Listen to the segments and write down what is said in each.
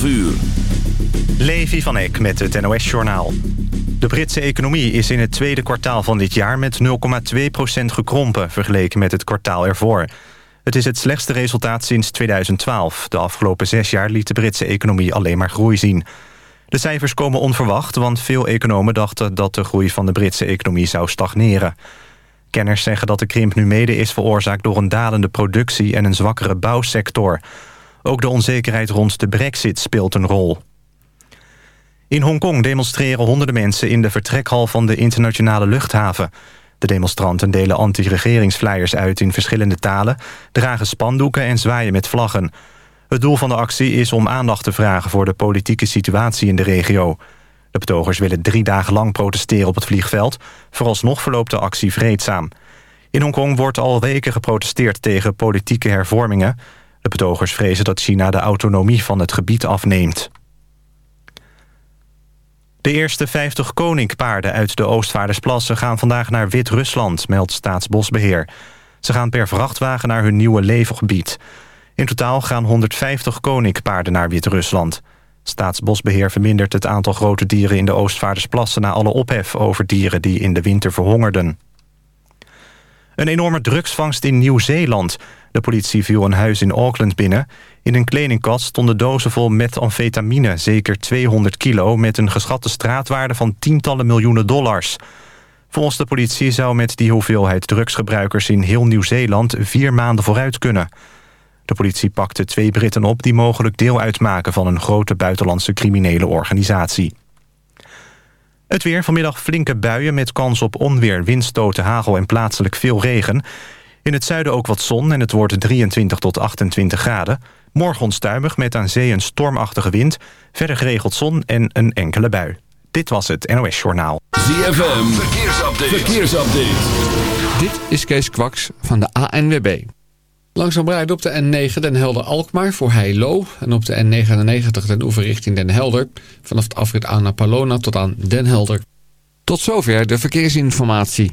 12 uur. Levi van Eck met het NOS-journaal. De Britse economie is in het tweede kwartaal van dit jaar... met 0,2% gekrompen vergeleken met het kwartaal ervoor. Het is het slechtste resultaat sinds 2012. De afgelopen zes jaar liet de Britse economie alleen maar groei zien. De cijfers komen onverwacht, want veel economen dachten... dat de groei van de Britse economie zou stagneren. Kenners zeggen dat de krimp nu mede is veroorzaakt... door een dalende productie en een zwakkere bouwsector. Ook de onzekerheid rond de brexit speelt een rol. In Hongkong demonstreren honderden mensen in de vertrekhal van de internationale luchthaven. De demonstranten delen anti-regeringsflyers uit in verschillende talen... dragen spandoeken en zwaaien met vlaggen. Het doel van de actie is om aandacht te vragen voor de politieke situatie in de regio. De betogers willen drie dagen lang protesteren op het vliegveld. Vooralsnog verloopt de actie vreedzaam. In Hongkong wordt al weken geprotesteerd tegen politieke hervormingen. De betogers vrezen dat China de autonomie van het gebied afneemt. De eerste 50 koninkpaarden uit de Oostvaardersplassen... gaan vandaag naar Wit-Rusland, meldt Staatsbosbeheer. Ze gaan per vrachtwagen naar hun nieuwe leefgebied. In totaal gaan 150 koninkpaarden naar Wit-Rusland. Staatsbosbeheer vermindert het aantal grote dieren in de Oostvaardersplassen... na alle ophef over dieren die in de winter verhongerden. Een enorme drugsvangst in Nieuw-Zeeland. De politie viel een huis in Auckland binnen. In een kledingkast stonden dozen vol methamfetamine, zeker 200 kilo... met een geschatte straatwaarde van tientallen miljoenen dollars. Volgens de politie zou met die hoeveelheid drugsgebruikers in heel Nieuw-Zeeland... vier maanden vooruit kunnen. De politie pakte twee Britten op die mogelijk deel uitmaken... van een grote buitenlandse criminele organisatie. Het weer, vanmiddag flinke buien met kans op onweer, windstoten, hagel en plaatselijk veel regen. In het zuiden ook wat zon en het wordt 23 tot 28 graden. Morgen onstuimig met aan zee een stormachtige wind. Verder geregeld zon en een enkele bui. Dit was het NOS Journaal. ZFM, verkeersupdate. verkeersupdate. Dit is Kees Kwaks van de ANWB. Langzaam rijden op de N9 Den Helder-Alkmaar voor Heilo... en op de N99 Den Oever richting Den Helder... vanaf het afrit aan naar Palona tot aan Den Helder. Tot zover de verkeersinformatie.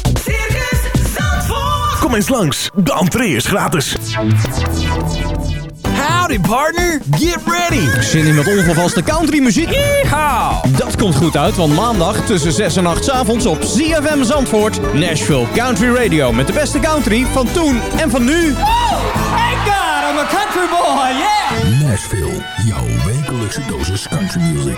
Kom eens langs, de entree is gratis. Howdy partner, get ready! Zin in met ongevaste countrymuziek? Yeehaw! Dat komt goed uit, want maandag tussen 6 en 8 's avonds op ZFM Zandvoort... Nashville Country Radio met de beste country van toen en van nu. Thank God I'm a country boy, yeah. Nashville, jouw wekelijkse dosis country music.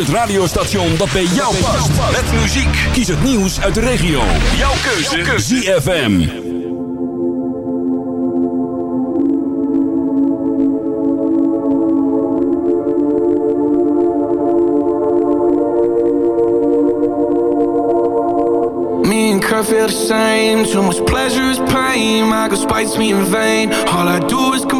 Het radiostation dat bij jou past. Met muziek. Kies het nieuws uit de regio. Jouw keuze. ZFM. Me and Kurt feel the same. Too much pleasure is pain. My girl spites me in vain. All I do is complain.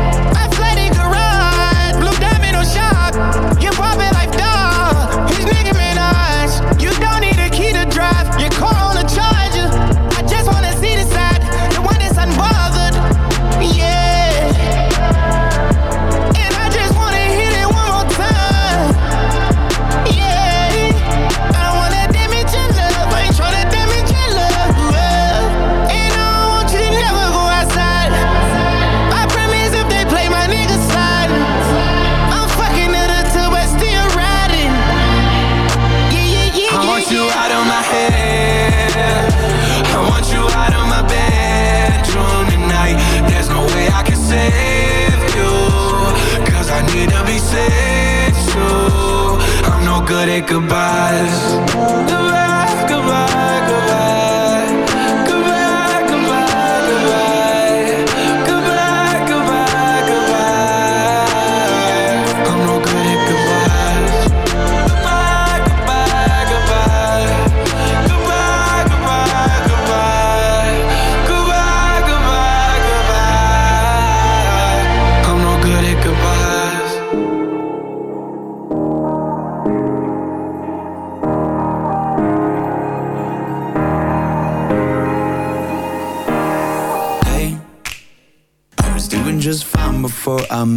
goodbyes.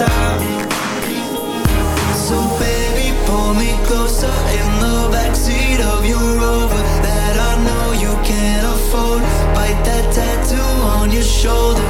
stop So baby, pull me closer in the backseat of your Rover That I know you can't afford. Bite that tattoo on your shoulder.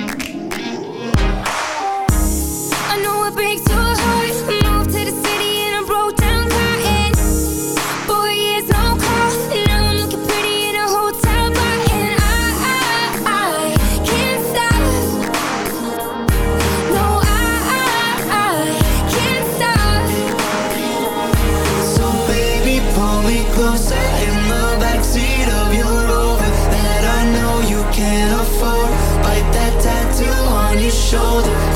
shoulder.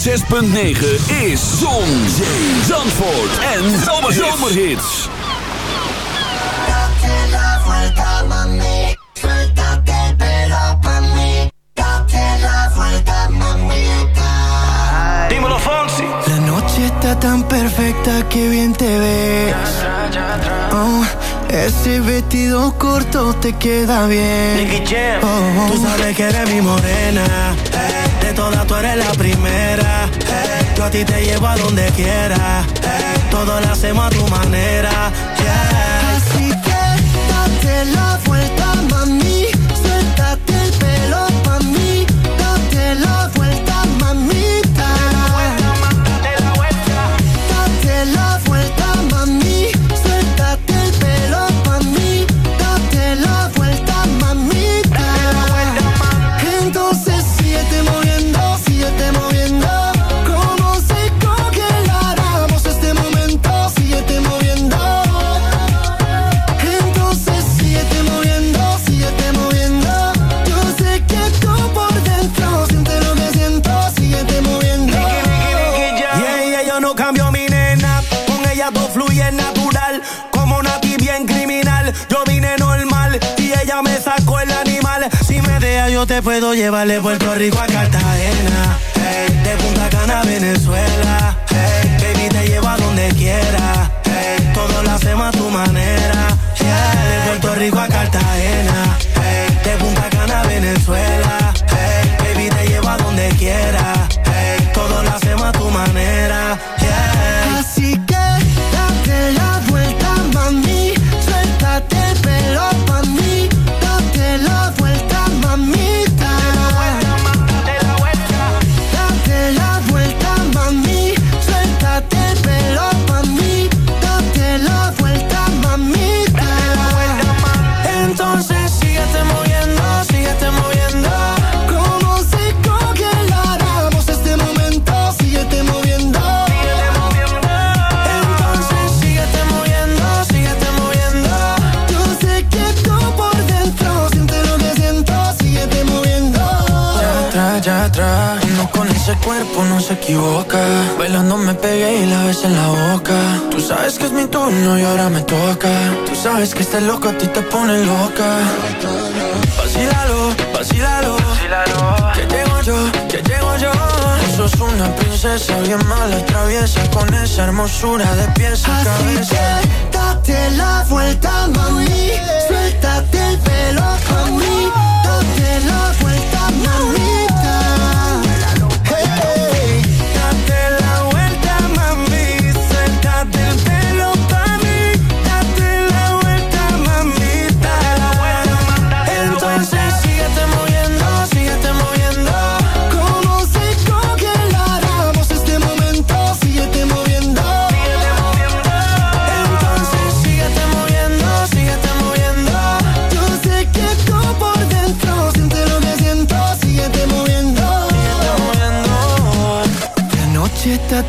106.9 is Zon, Zee, Zandvoort en Zomerhits. Dímelo, Fonsi. La noche está tan perfecta que bien te ves. Oh, ese vestido corto te queda bien. Nicky Jam. Oh, oh. Tú sabes que eres mi morena. De todas tú eres la primera. eh, Yo a ti te llevo a donde quiera. eh, Todo lo hacemos a tu manera. yeah. Te puedo llevar de Puerto Rico a Cartagena. Hey, de Punta Cana a Venezuela. Hey, baby te llevo a donde quiera. Hey, todo lo hacemos a tu manera. De Puerto Rico a Cartagena. De Punta Cana a Venezuela. Baby te llevo a donde quiera. Turno y ahora me toca. Tú sabes que este loco a ti te pone loca. Vacílalo, vacílalo. Que llego yo, que llego yo. Tú sos una princesa bien mala, traviesa. Con esa hermosura de pies a Así cabeza. que date la vuelta, mami. Suéltate el pelo, mami. Date la vuelta, mamita.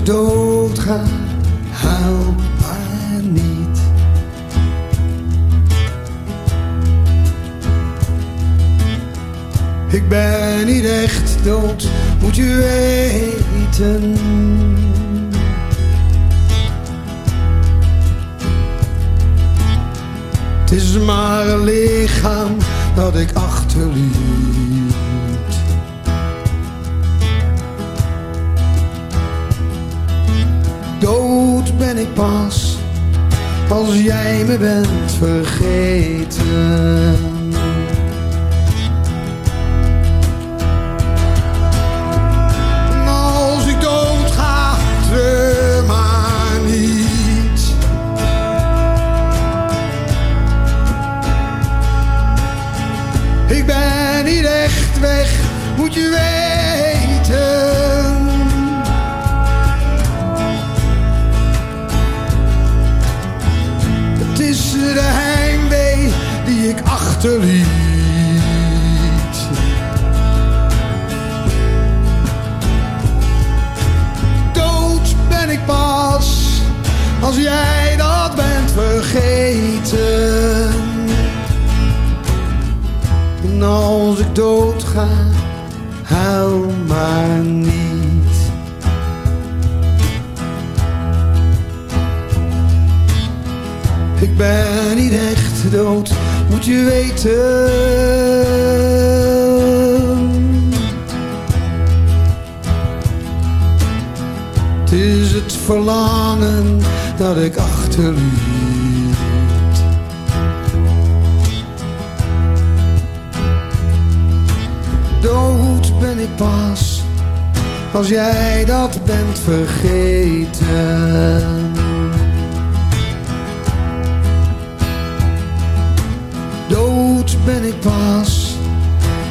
ik dood ga, huil maar niet. Ik ben niet echt dood, moet je weten. Het is maar een lichaam dat ik achterliet. Ben ik pas als jij me bent vergeten. Huil maar niet. Ik ben niet echt dood, moet je weten. Het is het verlangen dat ik achterliet. Dood ben ik pas, als jij dat bent vergeten. Dood ben ik pas,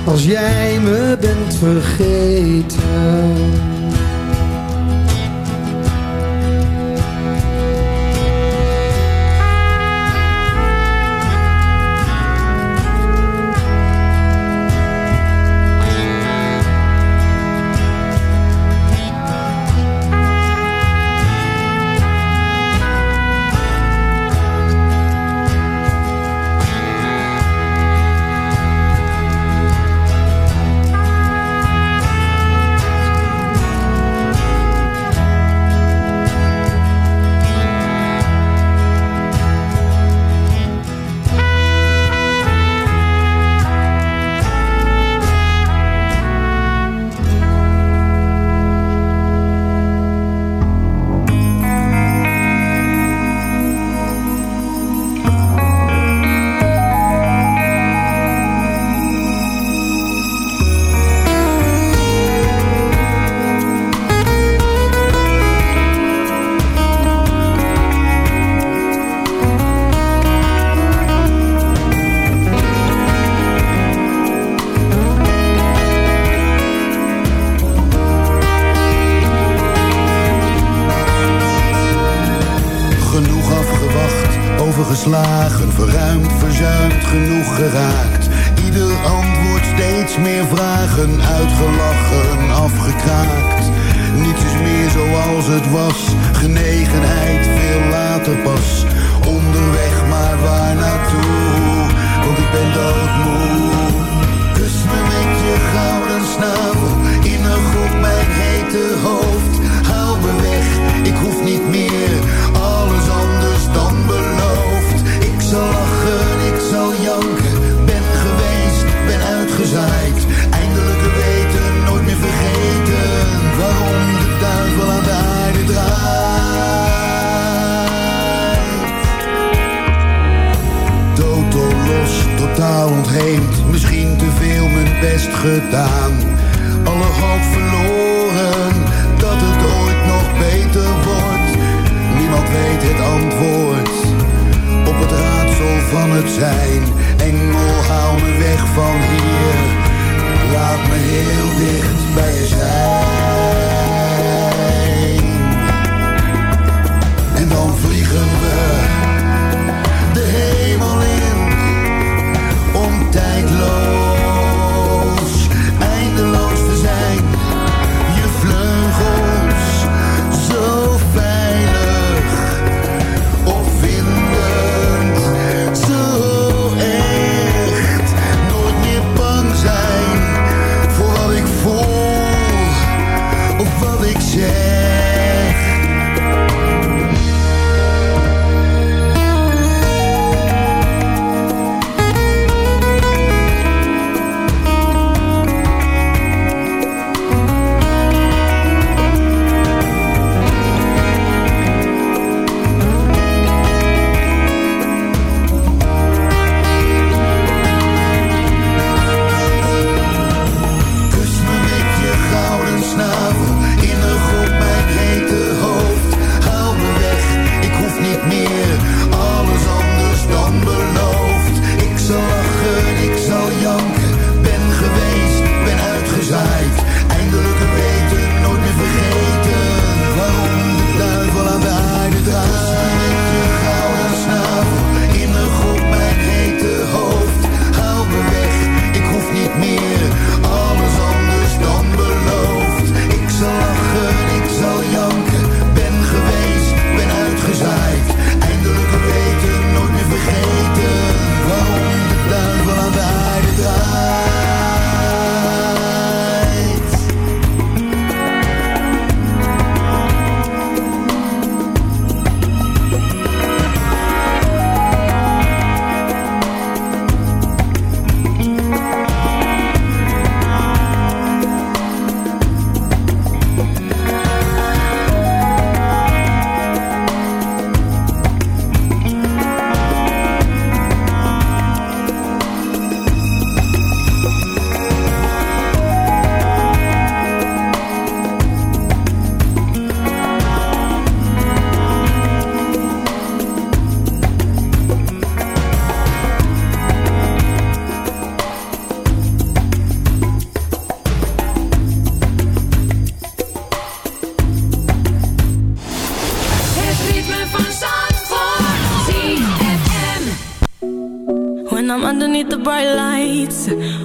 als jij me bent vergeten.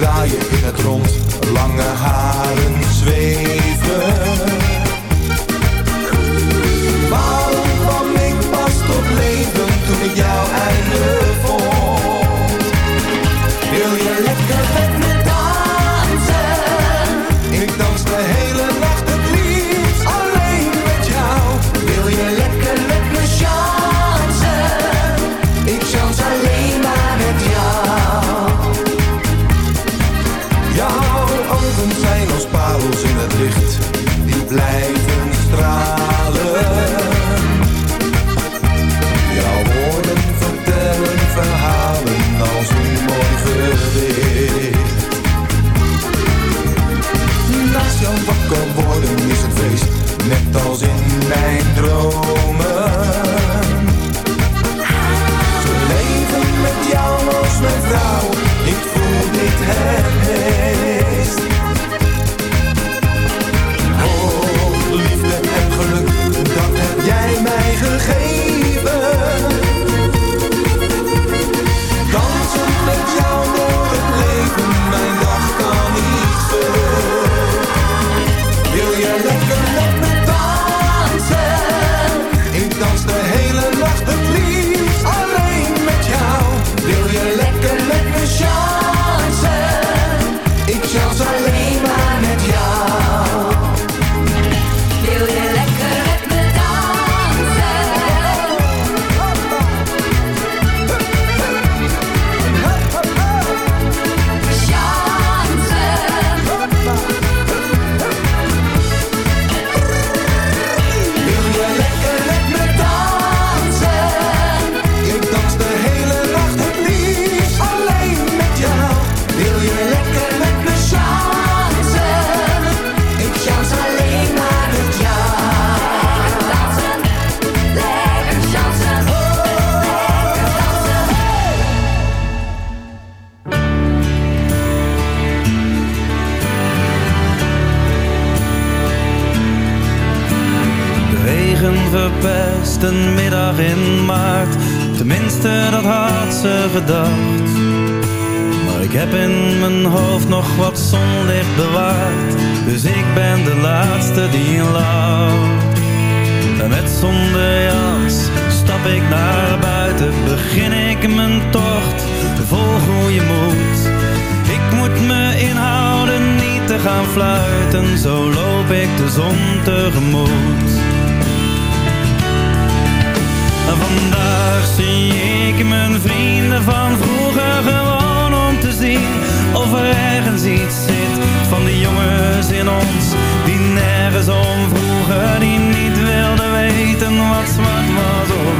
draaien in het rond, lange haar. gaan fluiten, zo loop ik de zon tegemoet. Vandaag zie ik mijn vrienden van vroeger gewoon om te zien of er ergens iets zit van de jongens in ons die nergens om vroegen, die niet wilden weten wat zwart was of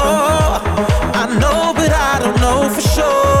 I know, but I don't know for sure.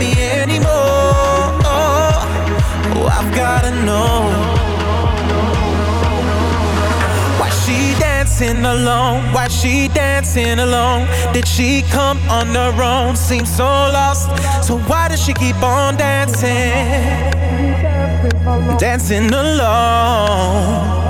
me anymore. Oh, I've gotta know. Why she dancing alone? Why she dancing alone? Did she come on her own? Seems so lost. So why does she keep on dancing? Dancing alone.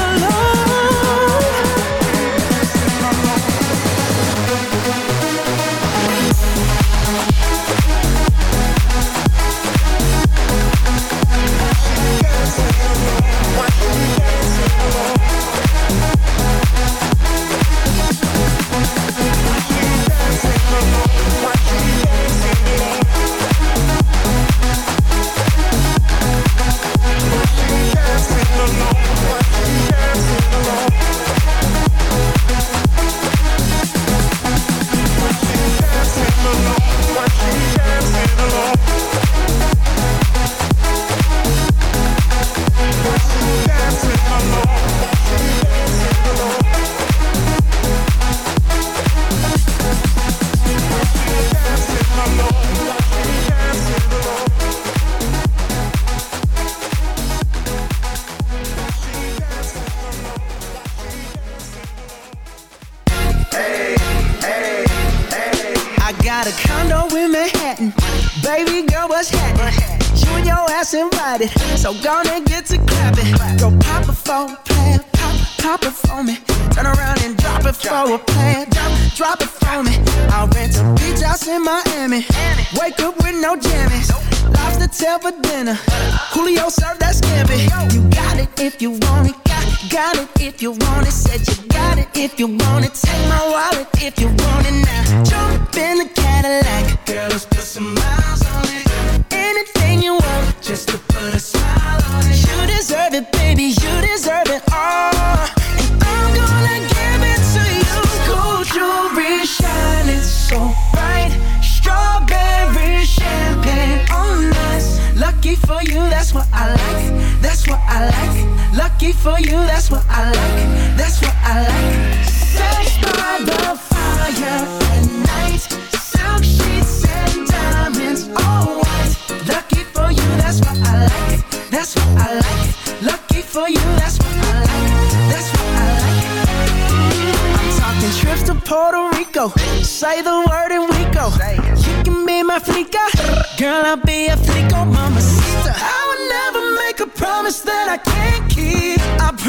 alone.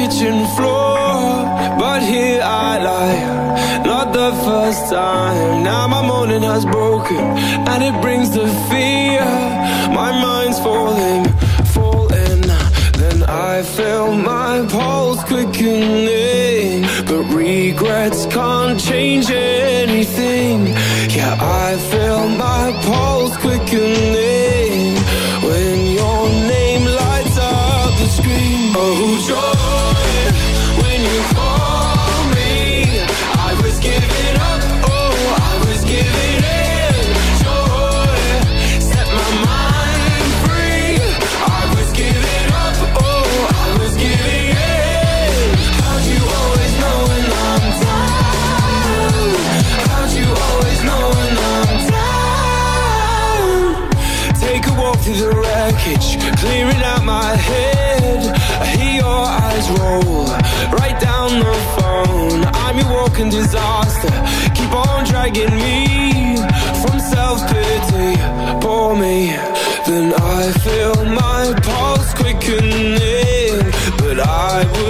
Kitchen floor. But here I lie, not the first time. Now my morning has broken, and it brings the fear. My mind's falling, falling. Then I feel my pulse quickening, but regrets can't change anything. Disaster. Keep on dragging me from self pity. Pour me, then I feel my pulse quickening, but I wouldn't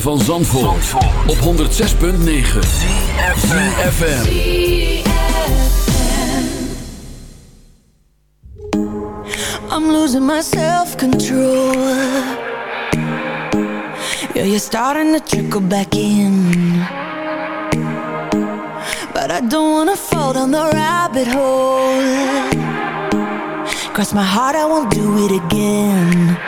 van Zandvoort, op 106.9 ZFM. I'm losing my self-control. Yeah, you're starting to trickle back in. But I don't wanna fall down the rabbit hole. Cross my heart, I won't do it again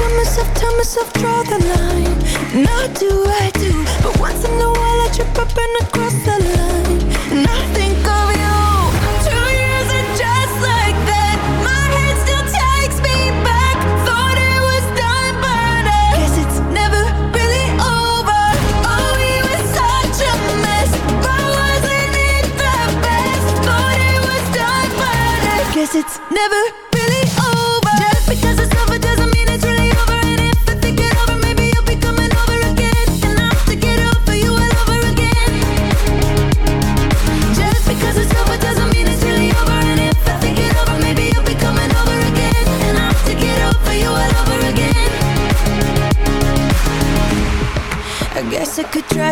tell myself, tell myself, draw the line. Now do I do But once in a while I trip up and I cross the line. And I think of you. Two years and just like that. My head still takes me back. Thought it was done but I Guess it's never really over. Oh, we were such a mess. But wasn't it the best? Thought it was done but I Guess it's never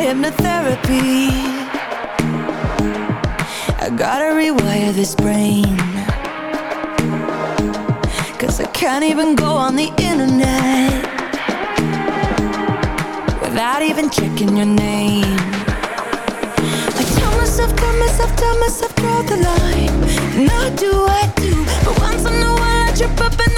hypnotherapy. I gotta rewire this brain. Cause I can't even go on the internet Without even checking your name. I tell myself, tell myself, tell myself, draw the line. Now do I do. But once in a while I trip up and